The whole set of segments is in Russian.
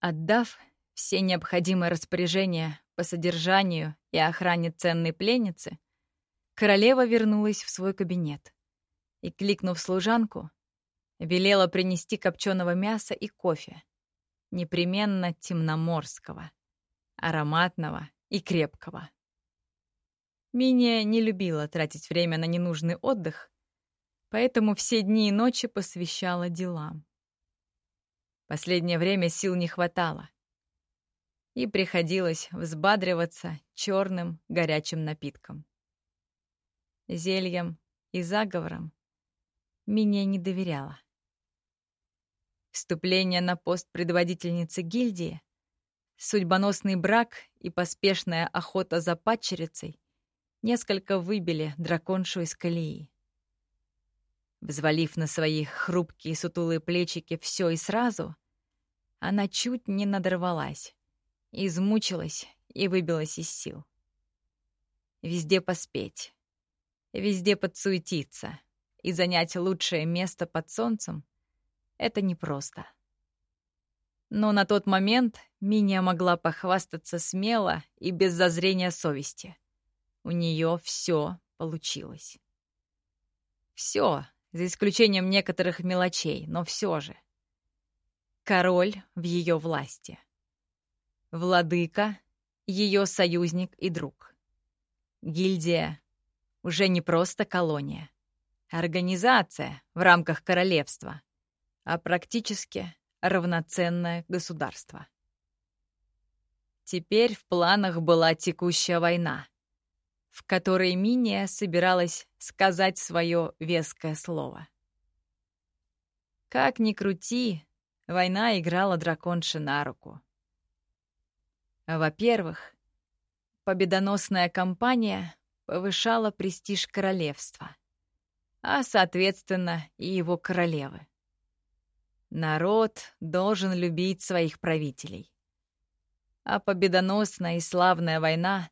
Отдав все необходимые распоряжения по содержанию и охране ценной пленницы, королева вернулась в свой кабинет и, кликнув служанку, велела принести копченого мяса и кофе, непременно темноморского, ароматного и крепкого. Миния не любила тратить время на ненужный отдых, поэтому все дни и ночи посвящала делам. Последнее время сил не хватало, и приходилось взбадриваться черным горячим напитком. Зельям и заговорам Миния не доверяла. Вступление на пост предводительницы гильдии, судьбоносный брак и поспешная охота за падчерицей несколько выбили драконшу из колеи. Взвалив на свои хрупкие сутулые плечики все и сразу, она чуть не надорвалась, измучилась и выбилась из сил. Везде поспеть, везде подсуетиться и занять лучшее место под солнцем — это непросто. Но на тот момент Миния могла похвастаться смело и без зазрения совести. У нее все получилось. Все, за исключением некоторых мелочей, но все же. Король в ее власти. Владыка — ее союзник и друг. Гильдия — уже не просто колония. Организация в рамках королевства, а практически равноценное государство. Теперь в планах была текущая война, в которой Миния собиралась сказать свое веское слово. Как ни крути, война играла драконши на руку. Во-первых, победоносная кампания повышала престиж королевства, а, соответственно, и его королевы. Народ должен любить своих правителей. А победоносная и славная война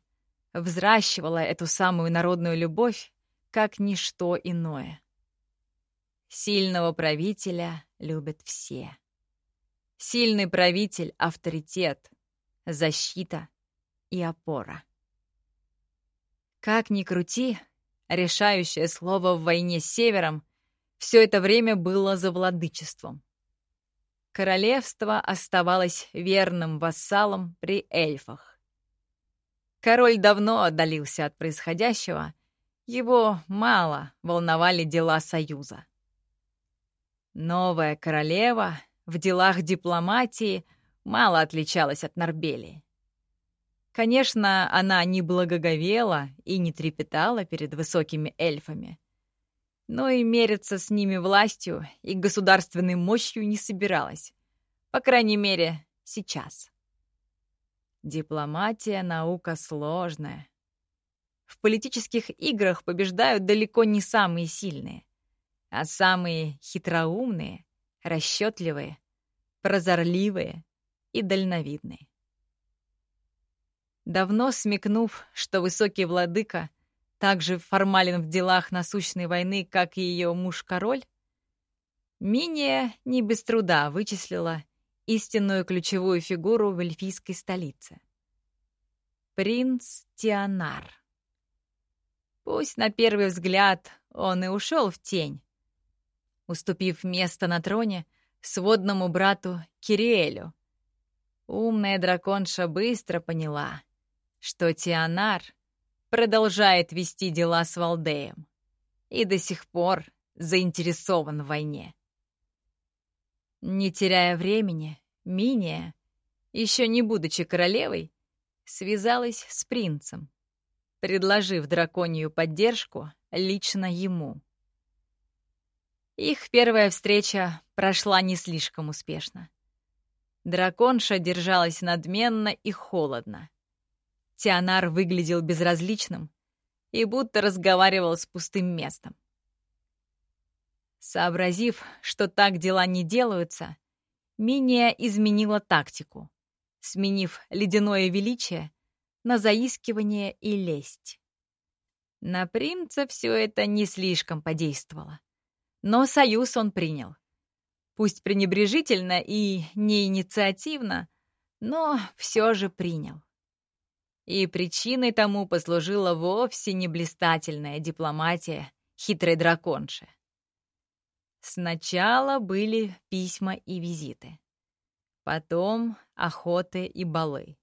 взращивала эту самую народную любовь как ничто иное. Сильного правителя любят все. Сильный правитель — авторитет, защита и опора. Как ни крути, решающее слово в войне с Севером все это время было за владычеством. Королевство оставалось верным вассалом при эльфах. Король давно отдалился от происходящего, его мало волновали дела Союза. Новая королева в делах дипломатии мало отличалась от Норбелии. Конечно, она не благоговела и не трепетала перед высокими эльфами, но и мериться с ними властью и государственной мощью не собиралась. По крайней мере, сейчас. Дипломатия — наука сложная. В политических играх побеждают далеко не самые сильные, а самые хитроумные, расчетливые, прозорливые и дальновидные. Давно смекнув, что высокий владыка так же формален в делах насущной войны, как и ее муж-король, Миния не без труда вычислила истинную ключевую фигуру в эльфийской столице. Принц Тианар. Пусть на первый взгляд он и ушел в тень, уступив место на троне сводному брату Кириэлю. Умная драконша быстро поняла, что Тианар продолжает вести дела с Валдеем и до сих пор заинтересован в войне. Не теряя времени, Миния, еще не будучи королевой, связалась с принцем, предложив драконию поддержку лично ему. Их первая встреча прошла не слишком успешно. Драконша держалась надменно и холодно. Тианар выглядел безразличным и будто разговаривал с пустым местом. Сообразив, что так дела не делаются, Миния изменила тактику, сменив ледяное величие на заискивание и лесть. На принца все это не слишком подействовало. Но союз он принял. Пусть пренебрежительно и неинициативно, но все же принял. И причиной тому послужила вовсе не блистательная дипломатия хитрой драконши. Сначала были письма и визиты. Потом охоты и балы.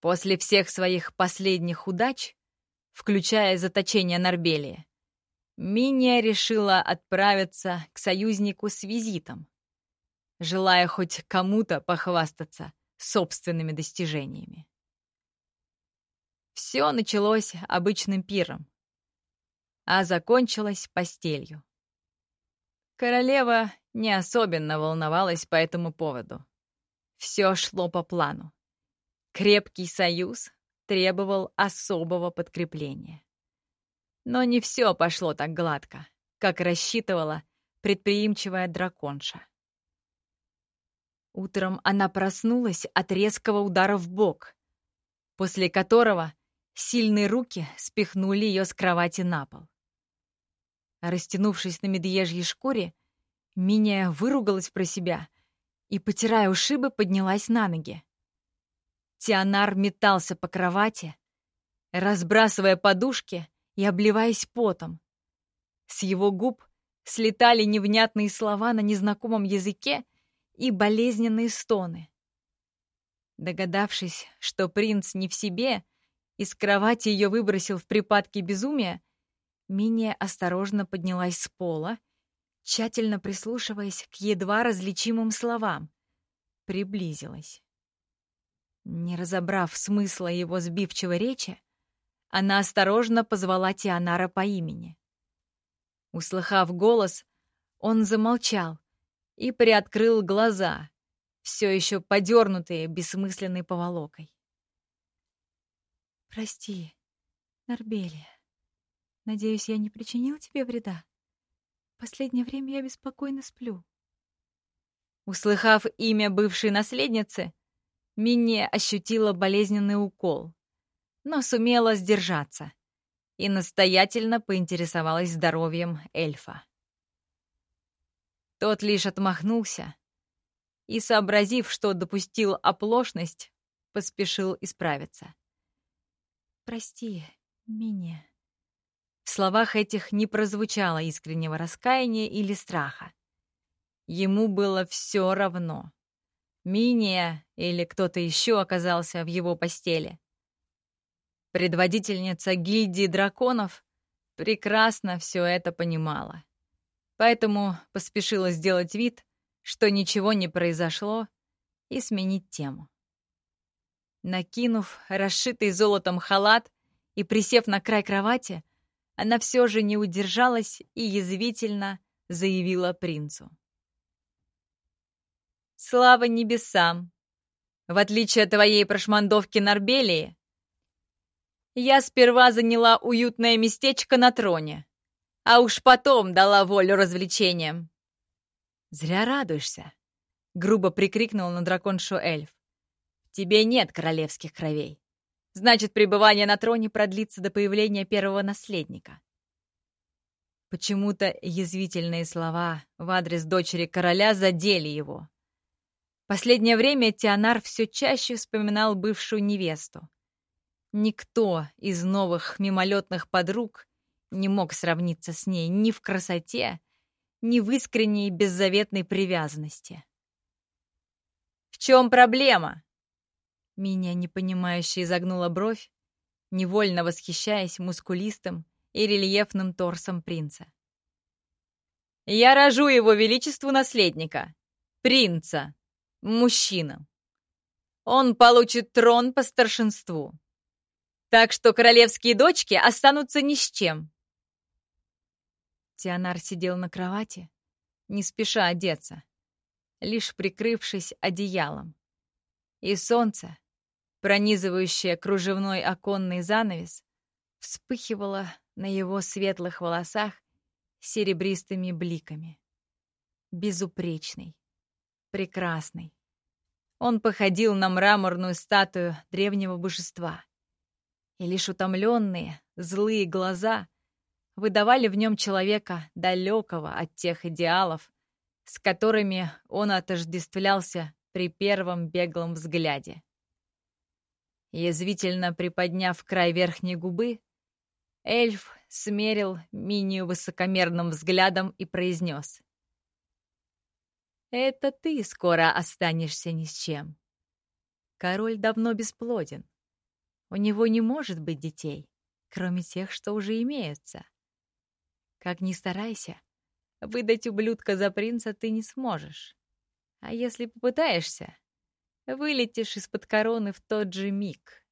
После всех своих последних удач, включая заточение Норбелия, Миния решила отправиться к союзнику с визитом, желая хоть кому-то похвастаться собственными достижениями. Все началось обычным пиром, а закончилось постелью. Королева не особенно волновалась по этому поводу. Все шло по плану. Крепкий союз требовал особого подкрепления. Но не все пошло так гладко, как рассчитывала предприимчивая драконша. Утром она проснулась от резкого удара в бок, после которого сильные руки спихнули ее с кровати на пол. Растянувшись на медвежьей шкуре, Миния выругалась про себя и, потирая ушибы, поднялась на ноги. Тианар метался по кровати, разбрасывая подушки и обливаясь потом. С его губ слетали невнятные слова на незнакомом языке и болезненные стоны. Догадавшись, что принц не в себе, из кровати ее выбросил в припадке безумия, Миния осторожно поднялась с пола, тщательно прислушиваясь к едва различимым словам. Приблизилась. Не разобрав смысла его сбивчивой речи, она осторожно позвала Тианара по имени. Услыхав голос, он замолчал и приоткрыл глаза, все еще подернутые бессмысленной поволокой. «Прости, Нарбелия. Надеюсь, я не причинил тебе вреда? Последнее время я беспокойно сплю». Услыхав имя бывшей наследницы, Минни ощутила болезненный укол, но сумела сдержаться и настоятельно поинтересовалась здоровьем эльфа. Тот лишь отмахнулся и, сообразив, что допустил оплошность, поспешил исправиться. «Прости меня». В словах этих не прозвучало искреннего раскаяния или страха. Ему было все равно. Миния или кто-то еще оказался в его постели. Предводительница гильдии драконов прекрасно все это понимала. Поэтому поспешила сделать вид, что ничего не произошло, и сменить тему. Накинув расшитый золотом халат и присев на край кровати, она все же не удержалась и язвительно заявила принцу. Слава небесам! В отличие от твоей прошмандовки Нарбелии, я сперва заняла уютное местечко на троне, а уж потом дала волю развлечениям. «Зря радуешься», — грубо прикрикнул на драконшу эльф. «Тебе нет королевских кровей. Значит, пребывание на троне продлится до появления первого наследника». Почему-то язвительные слова в адрес дочери короля задели его. Последнее время Тианар все чаще вспоминал бывшую невесту. Никто из новых мимолетных подруг не мог сравниться с ней ни в красоте, ни в искренней беззаветной привязанности. «В чем проблема?» Меня непонимающе изогнула бровь, невольно восхищаясь мускулистым и рельефным торсом принца. «Я рожу его величеству наследника, принца!» мужчина. Он получит трон по старшинству. Так что королевские дочки останутся ни с чем. Тианар сидел на кровати, не спеша одеться, лишь прикрывшись одеялом. И солнце, пронизывающее кружевной оконный занавес, вспыхивало на его светлых волосах серебристыми бликами. Безупречный, прекрасный. Он походил на мраморную статую древнего божества. И лишь утомленные, злые глаза выдавали в нем человека далекого от тех идеалов, с которыми он отождествлялся при первом беглом взгляде. Язвительно приподняв край верхней губы, эльф смерил Минию высокомерным взглядом и произнес. «Это ты скоро останешься ни с чем. Король давно бесплоден. У него не может быть детей, кроме тех, что уже имеются. Как ни старайся, выдать ублюдка за принца ты не сможешь. А если попытаешься, вылетишь из-под короны в тот же миг.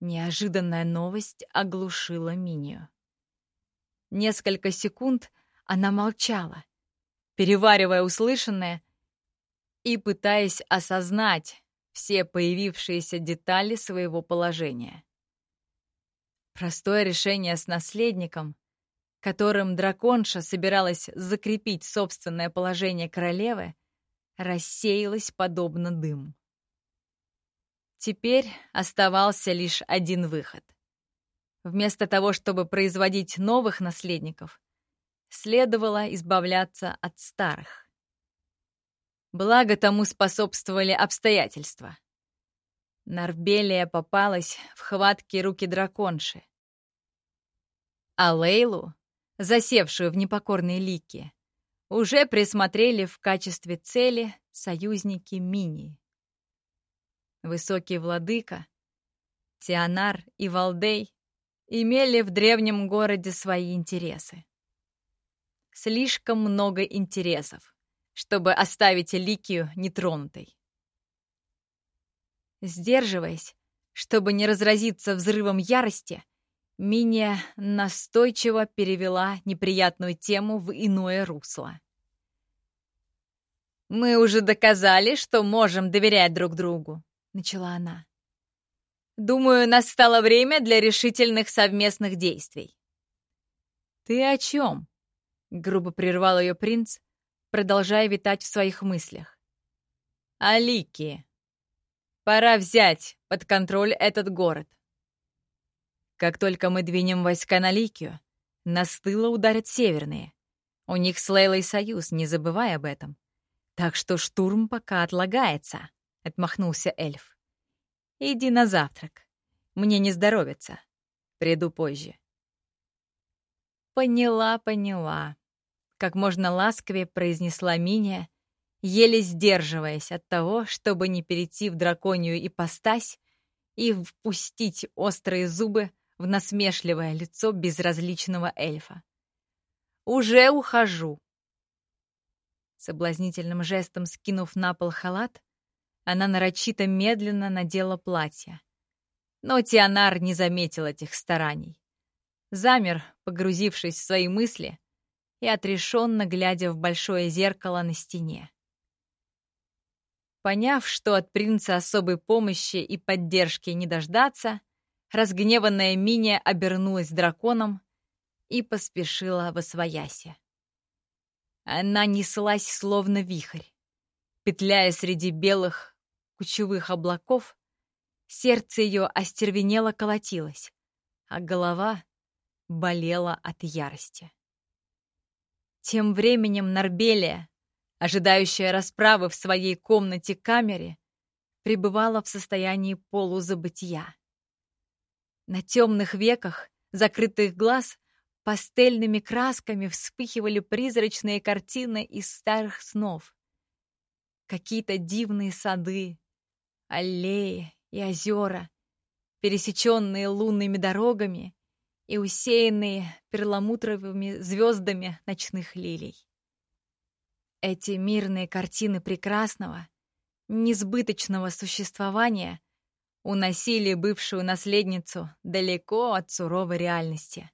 Неожиданная новость оглушила Минию. Несколько секунд она молчала, переваривая услышанное и пытаясь осознать все появившиеся детали своего положения. Простое решение с наследником, которым драконша собиралась закрепить собственное положение королевы, рассеялось подобно дыму. Теперь оставался лишь один выход. Вместо того, чтобы производить новых наследников, следовало избавляться от старых. Благо тому способствовали обстоятельства. Нарбелия попалась в хватки руки драконши. А Лейлу, засевшую в непокорной лике, уже присмотрели в качестве цели союзники Мини. Высокий владыка, Тианар и Валдей имели в древнем городе свои интересы. Слишком много интересов, чтобы оставить Ликию нетронутой. Сдерживаясь, чтобы не разразиться взрывом ярости, Миния настойчиво перевела неприятную тему в иное русло. «Мы уже доказали, что можем доверять друг другу начала она. «Думаю, настало время для решительных совместных действий». «Ты о чем?» — грубо прервал ее принц, продолжая витать в своих мыслях. «О Лике. Пора взять под контроль этот город. Как только мы двинем войска на Ликию, нас тыла ударят северные. У них с Лейлой союз, не забывай об этом. Так что штурм пока отлагается. — отмахнулся эльф. «Иди на завтрак. Мне не здоровится. Приду позже». «Поняла, поняла», — как можно ласковее произнесла Миния, еле сдерживаясь от того, чтобы не перейти в драконью ипостась и впустить острые зубы в насмешливое лицо безразличного эльфа. «Уже ухожу!» Соблазнительным жестом скинув на пол халат, она нарочито медленно надела платье. Но Тианар не заметил этих стараний. Замер, погрузившись в свои мысли и отрешенно глядя в большое зеркало на стене. Поняв, что от принца особой помощи и поддержки не дождаться, разгневанная Миния обернулась драконом и поспешила во свояси. Она неслась словно вихрь, петляя среди белых, кучевых облаков, сердце ее остервенело колотилось, а голова болела от ярости. Тем временем Нарбелия, ожидающая расправы в своей комнате-камере, пребывала в состоянии полузабытия. На темных веках, закрытых глаз, пастельными красками вспыхивали призрачные картины из старых снов. Какие-то дивные сады, аллеи и озера, пересеченные лунными дорогами и усеянные перламутровыми звездами ночных лилий. Эти мирные картины прекрасного, несбыточного существования уносили бывшую наследницу далеко от суровой реальности,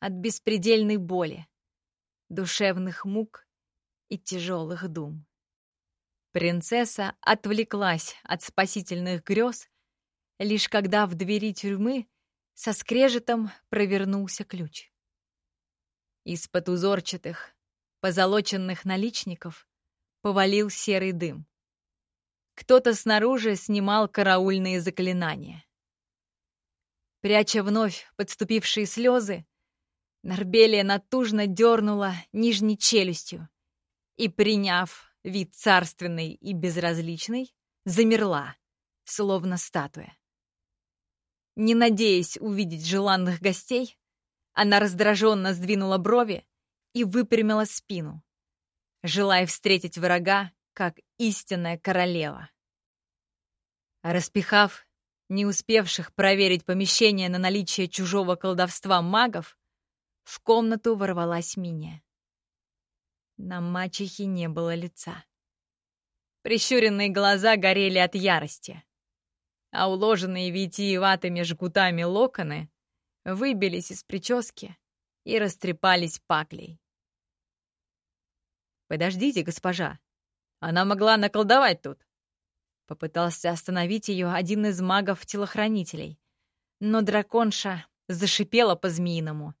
от беспредельной боли, душевных мук и тяжелых дум. Принцесса отвлеклась от спасительных грез, лишь когда в двери тюрьмы со скрежетом провернулся ключ. Из-под узорчатых, позолоченных наличников повалил серый дым. Кто-то снаружи снимал караульные заклинания. Пряча вновь подступившие слезы, Нарбелия натужно дернула нижней челюстью и, приняв вид царственный и безразличный, замерла, словно статуя. Не надеясь увидеть желанных гостей, она раздраженно сдвинула брови и выпрямила спину, желая встретить врага, как истинная королева. Распихав не успевших проверить помещение на наличие чужого колдовства магов, в комнату ворвалась Миния. На мачехе не было лица. Прищуренные глаза горели от ярости, а уложенные витиеватыми жгутами локоны выбились из прически и растрепались паклей. «Подождите, госпожа, она могла наколдовать тут!» Попытался остановить ее один из магов-телохранителей, но драконша зашипела по-змеиному,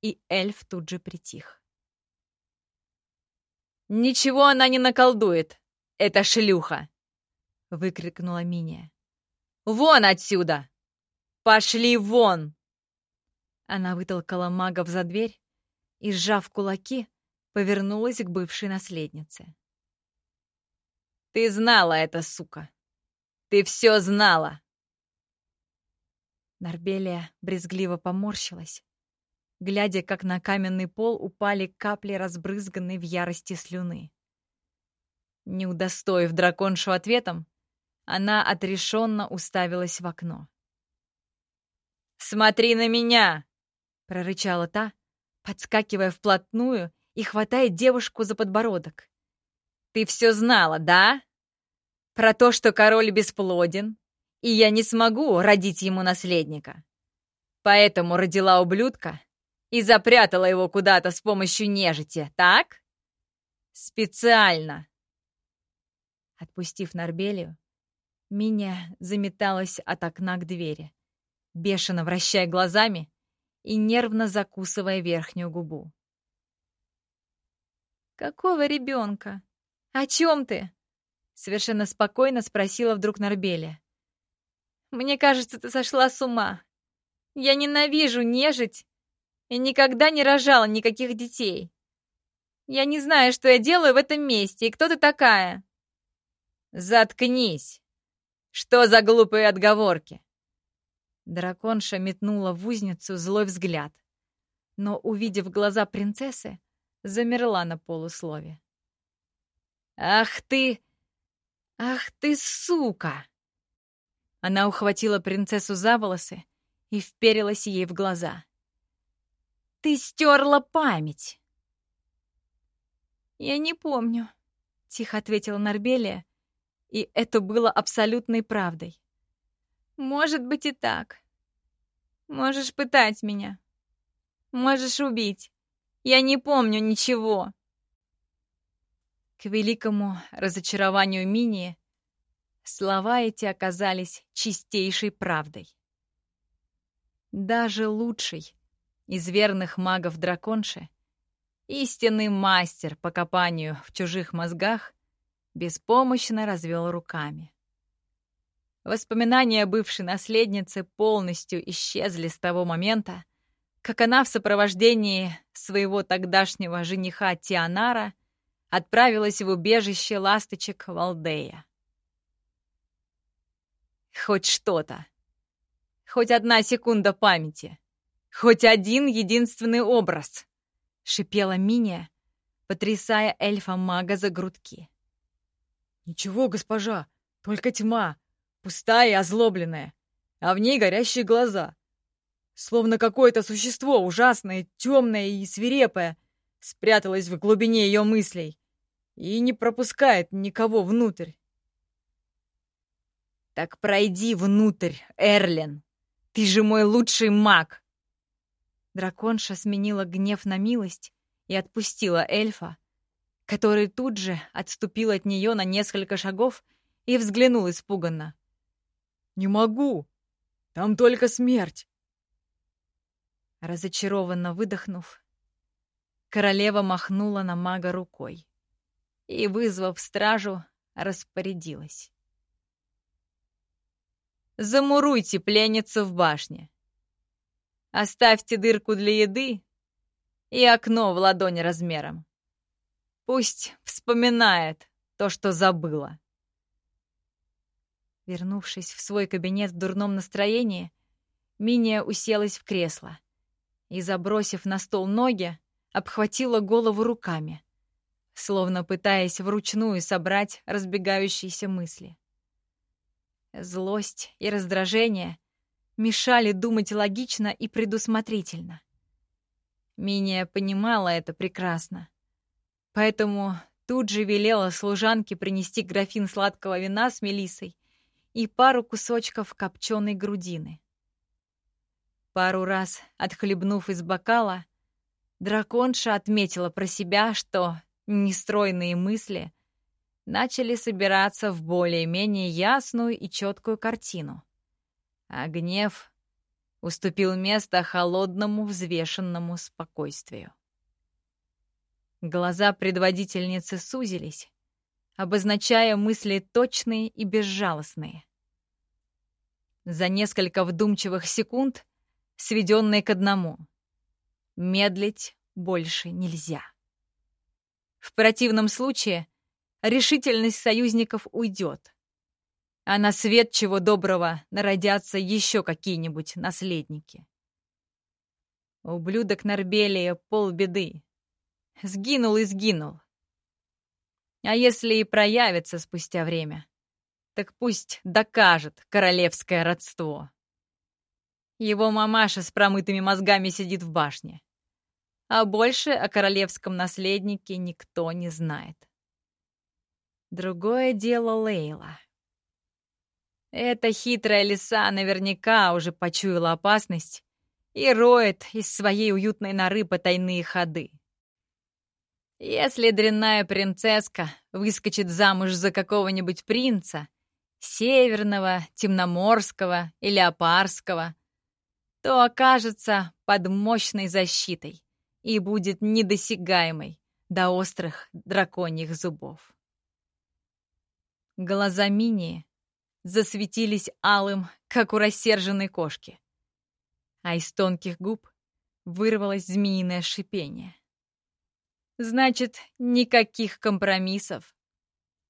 и эльф тут же притих. «Ничего она не наколдует, эта шлюха!» — выкрикнула Миния. «Вон отсюда! Пошли вон!» Она вытолкала магов за дверь и, сжав кулаки, повернулась к бывшей наследнице. «Ты знала это, сука! Ты все знала!» Нарбелия брезгливо поморщилась, глядя, как на каменный пол упали капли разбрызганной в ярости слюны. Не удостоив драконшу ответом, она отрешенно уставилась в окно. «Смотри на меня!» — прорычала та, подскакивая вплотную и хватая девушку за подбородок. «Ты все знала, да? Про то, что король бесплоден, и я не смогу родить ему наследника. Поэтому родила ублюдка и запрятала его куда-то с помощью нежити, так? Специально. Отпустив Нарбелию, Миня заметалась от окна к двери, бешено вращая глазами и нервно закусывая верхнюю губу. «Какого ребенка? О чем ты?» Совершенно спокойно спросила вдруг Нарбеля. «Мне кажется, ты сошла с ума. Я ненавижу нежить и никогда не рожала никаких детей. Я не знаю, что я делаю в этом месте, и кто ты такая?» «Заткнись! Что за глупые отговорки?» Драконша метнула в узницу злой взгляд, но, увидев глаза принцессы, замерла на полуслове. «Ах ты! Ах ты, сука!» Она ухватила принцессу за волосы и вперилась ей в глаза. Ты стерла память!» «Я не помню», — тихо ответила Нарбелия, и это было абсолютной правдой. «Может быть и так. Можешь пытать меня. Можешь убить. Я не помню ничего». К великому разочарованию Минии слова эти оказались чистейшей правдой. Даже лучший, из верных магов драконши, истинный мастер по копанию в чужих мозгах, беспомощно развел руками. Воспоминания бывшей наследницы полностью исчезли с того момента, как она в сопровождении своего тогдашнего жениха Тианара отправилась в убежище ласточек Валдея. Хоть что-то. Хоть одна секунда памяти. Хоть один единственный образ!» — шипела Миния, потрясая эльфа-мага за грудки. «Ничего, госпожа, только тьма, пустая и озлобленная, а в ней горящие глаза. Словно какое-то существо ужасное, темное и свирепое спряталось в глубине ее мыслей и не пропускает никого внутрь. «Так пройди внутрь, Эрлин! Ты же мой лучший маг!» Драконша сменила гнев на милость и отпустила эльфа, который тут же отступил от нее на несколько шагов и взглянул испуганно. «Не могу! Там только смерть!» Разочарованно выдохнув, королева махнула на мага рукой и, вызвав стражу, распорядилась. «Замуруйте пленницу в башне. Оставьте дырку для еды и окно в ладони размером. Пусть вспоминает то, что забыла. Вернувшись в свой кабинет в дурном настроении, Миния уселась в кресло и, забросив на стол ноги, обхватила голову руками, словно пытаясь вручную собрать разбегающиеся мысли. Злость и раздражение мешали думать логично и предусмотрительно. Миния понимала это прекрасно, поэтому тут же велела служанке принести графин сладкого вина с мелиссой и пару кусочков копченой грудины. Пару раз отхлебнув из бокала, драконша отметила про себя, что нестройные мысли начали собираться в более-менее ясную и четкую картину. А гнев уступил место холодному, взвешенному спокойствию. Глаза предводительницы сузились, обозначая мысли точные и безжалостные. За несколько вдумчивых секунд, сведенные к одному, медлить больше нельзя. В противном случае решительность союзников уйдет, а на свет чего доброго народятся еще какие-нибудь наследники. Ублюдок Нарбелия полбеды. Сгинул и сгинул. А если и проявится спустя время, так пусть докажет королевское родство. Его мамаша с промытыми мозгами сидит в башне. А больше о королевском наследнике никто не знает. Другое дело Лейла. Эта хитрая лиса наверняка уже почуяла опасность и роет из своей уютной норы потайные ходы. Если дрянная принцесска выскочит замуж за какого-нибудь принца, северного, темноморского или апарского, то окажется под мощной защитой и будет недосягаемой до острых драконьих зубов. Глаза Мини засветились алым, как у рассерженной кошки, а из тонких губ вырвалось змеиное шипение. Значит, никаких компромиссов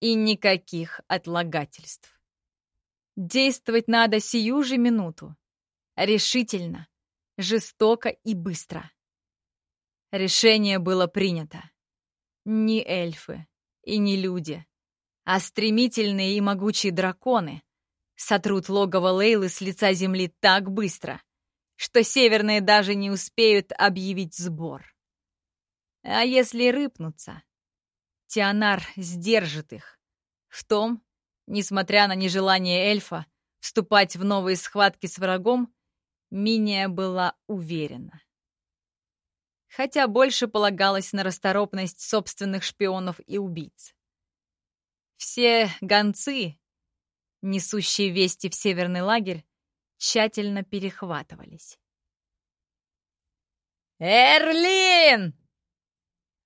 и никаких отлагательств. Действовать надо сию же минуту. Решительно, жестоко и быстро. Решение было принято. Ни эльфы и ни люди, а стремительные и могучие драконы сотрут логово Лейлы с лица земли так быстро, что северные даже не успеют объявить сбор. А если рыпнуться, Тианар сдержит их. В том, несмотря на нежелание эльфа вступать в новые схватки с врагом, Миния была уверена. Хотя больше полагалось на расторопность собственных шпионов и убийц. Все гонцы, несущие вести в северный лагерь, тщательно перехватывались. «Эрлин!»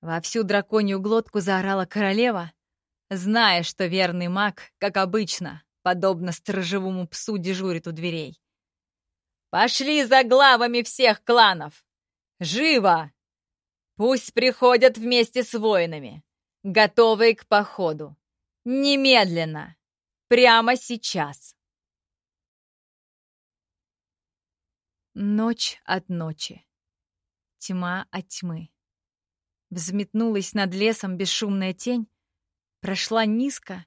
Во всю драконью глотку заорала королева, зная, что верный маг, как обычно, подобно сторожевому псу дежурит у дверей. «Пошли за главами всех кланов! Живо! Пусть приходят вместе с воинами, готовые к походу. Немедленно! Прямо сейчас!» Ночь от ночи. Тьма от тьмы. Взметнулась над лесом бесшумная тень, прошла низко,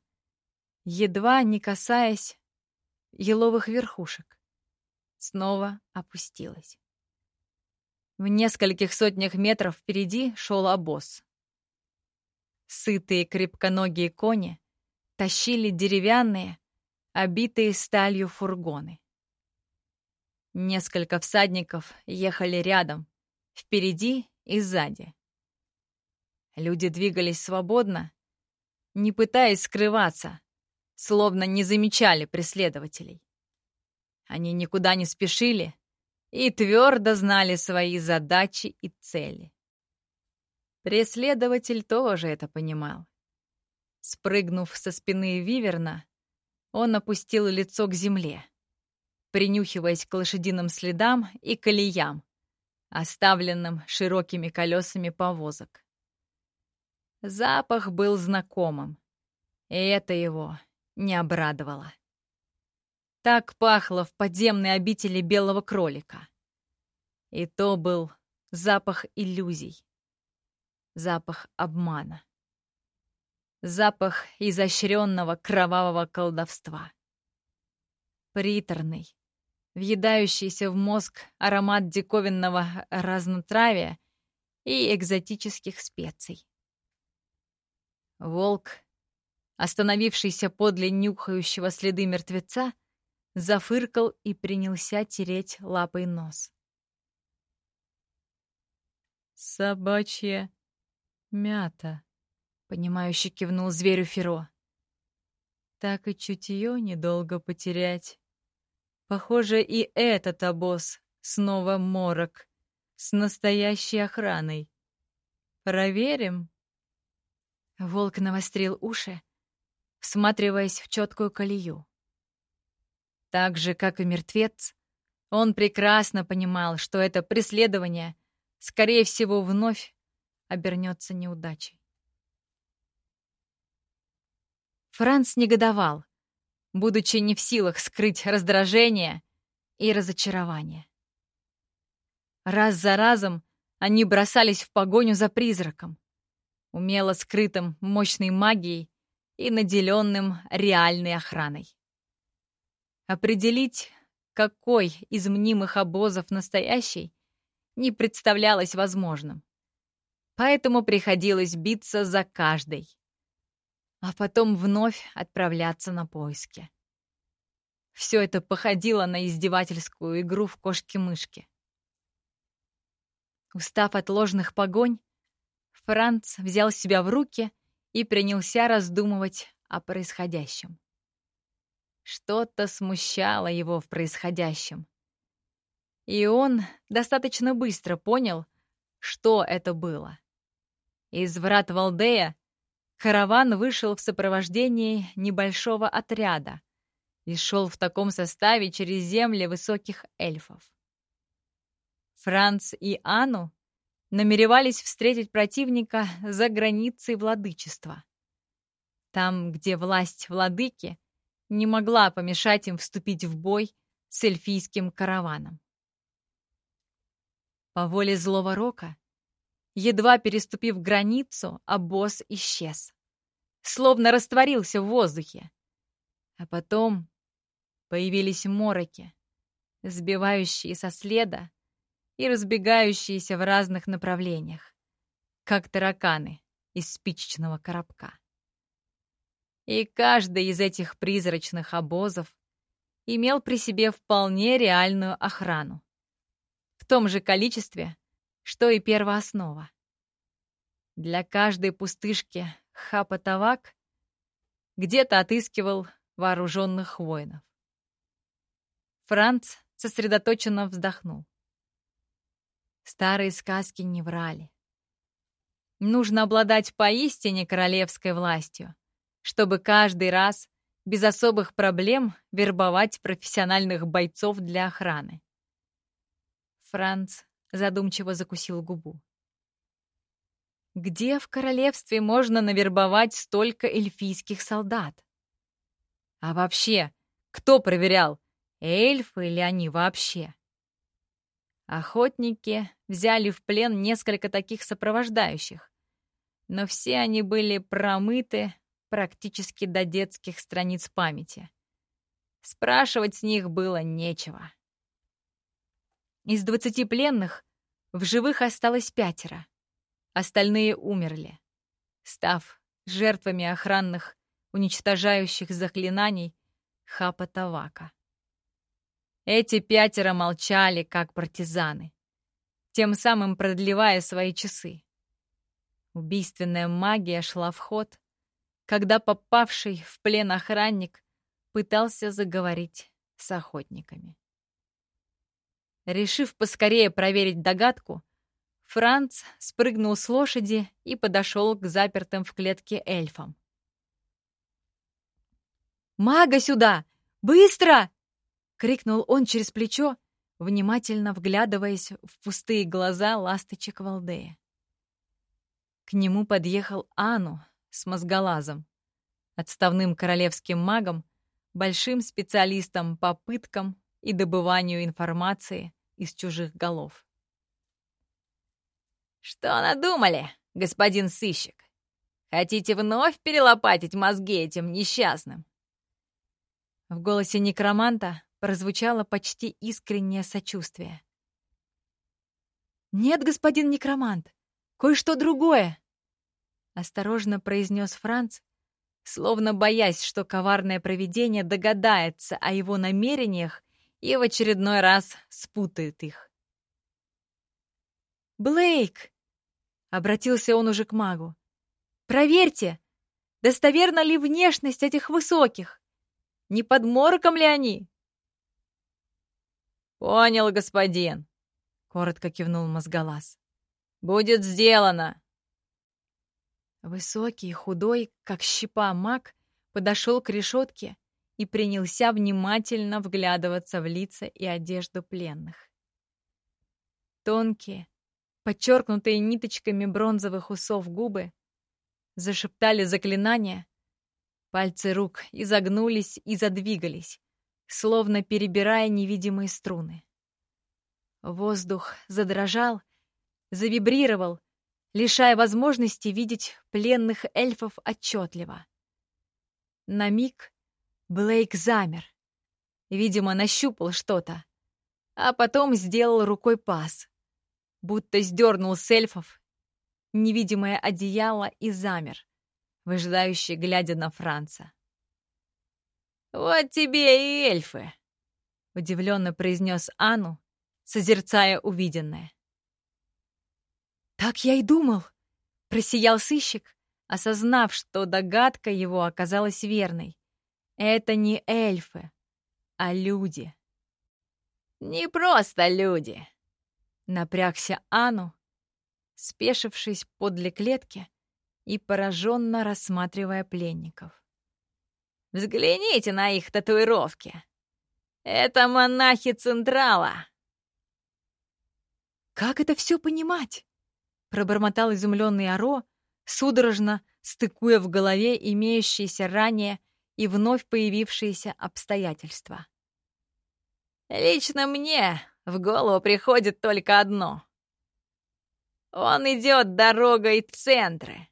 едва не касаясь еловых верхушек. Снова опустилась. В нескольких сотнях метров впереди шел обоз. Сытые крепконогие кони тащили деревянные, обитые сталью фургоны. Несколько всадников ехали рядом, впереди и сзади. Люди двигались свободно, не пытаясь скрываться, словно не замечали преследователей. Они никуда не спешили и твердо знали свои задачи и цели. Преследователь тоже это понимал. Спрыгнув со спины Виверна, он опустил лицо к земле, принюхиваясь к лошадиным следам и колеям, оставленным широкими колесами повозок. Запах был знакомым, И это его не обрадовало. Так пахло в подземной обители белого кролика. И то был запах иллюзий, запах обмана, запах изощренного кровавого колдовства. Приторный, въедающийся в мозг аромат диковинного разнотравия и экзотических специй. Волк, остановившийся подле нюхающего следы мертвеца, зафыркал и принялся тереть лапой нос. «Собачья мята», — понимающе кивнул зверю Феро. «Так и чутье недолго потерять. Похоже, и этот обоз снова морок с настоящей охраной. Проверим?» Волк навострил уши, всматриваясь в четкую колею. Так же, как и мертвец, он прекрасно понимал, что это преследование, скорее всего, вновь обернется неудачей. Франц негодовал, будучи не в силах скрыть раздражение и разочарование. Раз за разом они бросались в погоню за призраком, умело скрытым мощной магией и наделенным реальной охраной. Определить, какой из мнимых обозов настоящий, не представлялось возможным. Поэтому приходилось биться за каждой, а потом вновь отправляться на поиски. Все это походило на издевательскую игру в кошки-мышки. Устав от ложных погонь, Франц взял себя в руки и принялся раздумывать о происходящем. Что-то смущало его в происходящем. И он достаточно быстро понял, что это было. Из врат Валдея караван вышел в сопровождении небольшого отряда и шел в таком составе через земли высоких эльфов. Франц и Ану намеревались встретить противника за границей владычества. Там, где власть владыки — не могла помешать им вступить в бой с эльфийским караваном. По воле злого рока, едва переступив границу, обоз исчез, словно растворился в воздухе. А потом появились мороки, сбивающие со следа и разбегающиеся в разных направлениях, как тараканы из спичечного коробка. И каждый из этих призрачных обозов имел при себе вполне реальную охрану. В том же количестве, что и первооснова. Для каждой пустышки Хапатавак где-то отыскивал вооруженных воинов. Франц сосредоточенно вздохнул. Старые сказки не врали. Нужно обладать поистине королевской властью, чтобы каждый раз без особых проблем вербовать профессиональных бойцов для охраны. Франц задумчиво закусил губу. Где в королевстве можно навербовать столько эльфийских солдат? А вообще, кто проверял, эльфы или они вообще? Охотники взяли в плен несколько таких сопровождающих, но все они были промыты, практически до детских страниц памяти. Спрашивать с них было нечего. Из двадцати пленных в живых осталось пятеро. Остальные умерли, став жертвами охранных, уничтожающих заклинаний Хапа Тавака. Эти пятеро молчали, как партизаны, тем самым продлевая свои часы. Убийственная магия шла в ход, когда попавший в плен охранник пытался заговорить с охотниками. Решив поскорее проверить догадку, Франц спрыгнул с лошади и подошел к запертым в клетке эльфам. «Мага сюда! Быстро!» — крикнул он через плечо, внимательно вглядываясь в пустые глаза ласточек Валдея. К нему подъехал Ану с мозголазом, отставным королевским магом, большим специалистом по пыткам и добыванию информации из чужих голов. «Что надумали, господин сыщик? Хотите вновь перелопатить мозги этим несчастным?» В голосе некроманта прозвучало почти искреннее сочувствие. «Нет, господин некромант, кое-что другое!» Осторожно произнес Франц, словно боясь, что коварное провидение догадается о его намерениях и в очередной раз спутает их. «Блейк!» — обратился он уже к магу. «Проверьте, достоверна ли внешность этих высоких? Не под мороком ли они?» «Понял, господин», — коротко кивнул мозголаз. «Будет сделано!» Высокий, худой, как щепа маг, подошел к решетке и принялся внимательно вглядываться в лица и одежду пленных. Тонкие, подчеркнутые ниточками бронзовых усов губы, зашептали заклинания, пальцы рук изогнулись и задвигались, словно перебирая невидимые струны. Воздух задрожал, завибрировал, лишая возможности видеть пленных эльфов отчетливо. На миг Блейк замер. Видимо, нащупал что-то. А потом сделал рукой пас. Будто сдернул с эльфов невидимое одеяло и замер, выжидающий, глядя на Франца. «Вот тебе и эльфы!» — удивленно произнес Ану, созерцая увиденное. «Так я и думал!» — просиял сыщик, осознав, что догадка его оказалась верной. Это не эльфы, а люди. Не просто люди. Напрягся Ану, спешившись подле клетки и пораженно рассматривая пленников. Взгляните на их татуировки. Это монахи Централа. Как это все понимать? Пробормотал изумленный Аро, судорожно стыкуя в голове имеющиеся ранее и вновь появившиеся обстоятельства. Лично мне в голову приходит только одно. Он идет дорогой центры.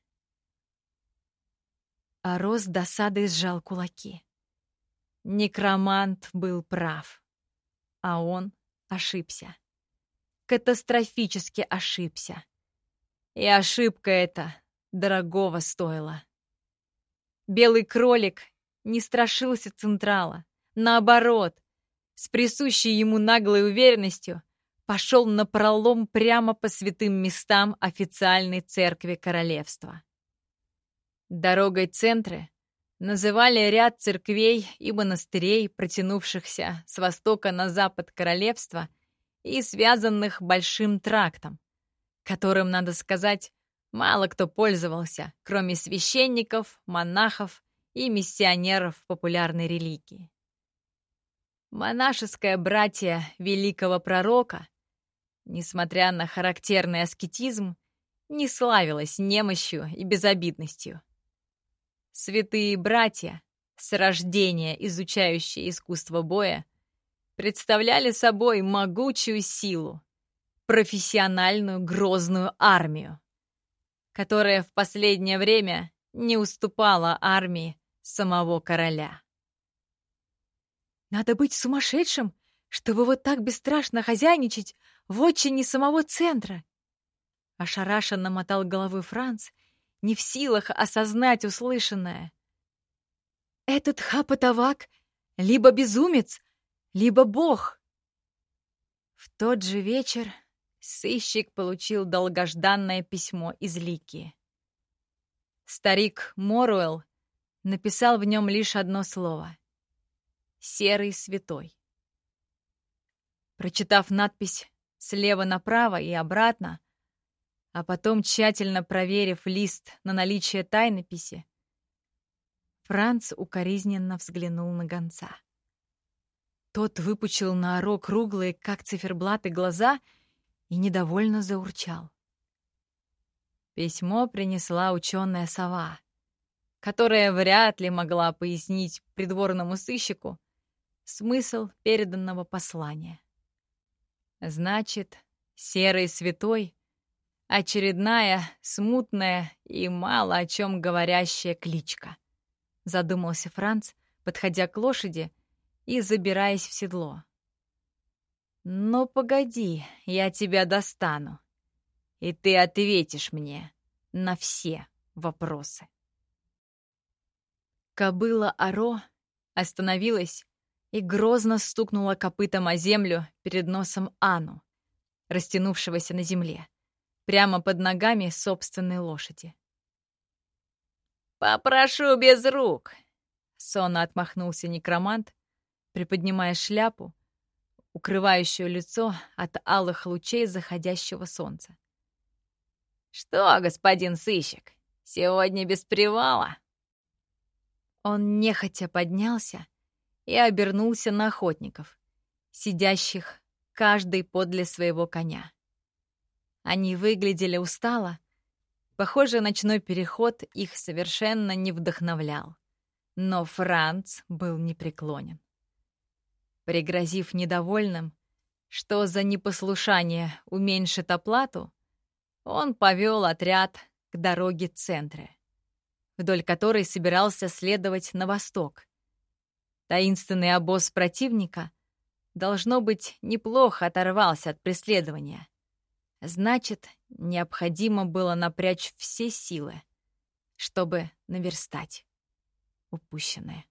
А Рос досадой сжал кулаки. Некромант был прав, а он ошибся. Катастрофически ошибся. И ошибка эта дорогого стоила. Белый кролик не страшился Централа. Наоборот, с присущей ему наглой уверенностью пошел на пролом прямо по святым местам официальной церкви королевства. Дорогой центры называли ряд церквей и монастырей, протянувшихся с востока на запад королевства и связанных большим трактом, которым, надо сказать, мало кто пользовался, кроме священников, монахов и миссионеров популярной религии. Монашеское братье великого пророка, несмотря на характерный аскетизм, не славилось немощью и безобидностью. Святые братья, с рождения изучающие искусство боя, представляли собой могучую силу, профессиональную грозную армию, которая в последнее время не уступала армии самого короля. «Надо быть сумасшедшим, чтобы вот так бесстрашно хозяйничать в отчине самого центра!» Ошарашенно мотал головой Франц, не в силах осознать услышанное. «Этот хапотовак либо безумец, либо бог!» В тот же вечер сыщик получил долгожданное письмо из Лики. Старик Моруэлл написал в нем лишь одно слово — «Серый святой». Прочитав надпись слева направо и обратно, а потом тщательно проверив лист на наличие тайнописи, Франц укоризненно взглянул на гонца. Тот выпучил на оро круглые, как циферблаты, глаза и недовольно заурчал. Письмо принесла ученая сова, которая вряд ли могла пояснить придворному сыщику смысл переданного послания. Значит, серый святой — очередная смутная и мало о чем говорящая кличка, задумался Франц, подходя к лошади и забираясь в седло. «Но погоди, я тебя достану, и ты ответишь мне на все вопросы». Кобыла Аро остановилась и грозно стукнула копытом о землю перед носом Ану, растянувшегося на земле, прямо под ногами собственной лошади. «Попрошу без рук!» — сонно отмахнулся некромант, приподнимая шляпу, укрывающую лицо от алых лучей заходящего солнца. «Что, господин сыщик, сегодня без привала?» Он нехотя поднялся и обернулся на охотников, сидящих каждый подле своего коня. Они выглядели устало, похоже, ночной переход их совершенно не вдохновлял. Но Франц был непреклонен пригрозив недовольным, что за непослушание уменьшит оплату, он повел отряд к дороге центра, вдоль которой собирался следовать на восток. Таинственный обоз противника, должно быть, неплохо оторвался от преследования. Значит, необходимо было напрячь все силы, чтобы наверстать упущенное.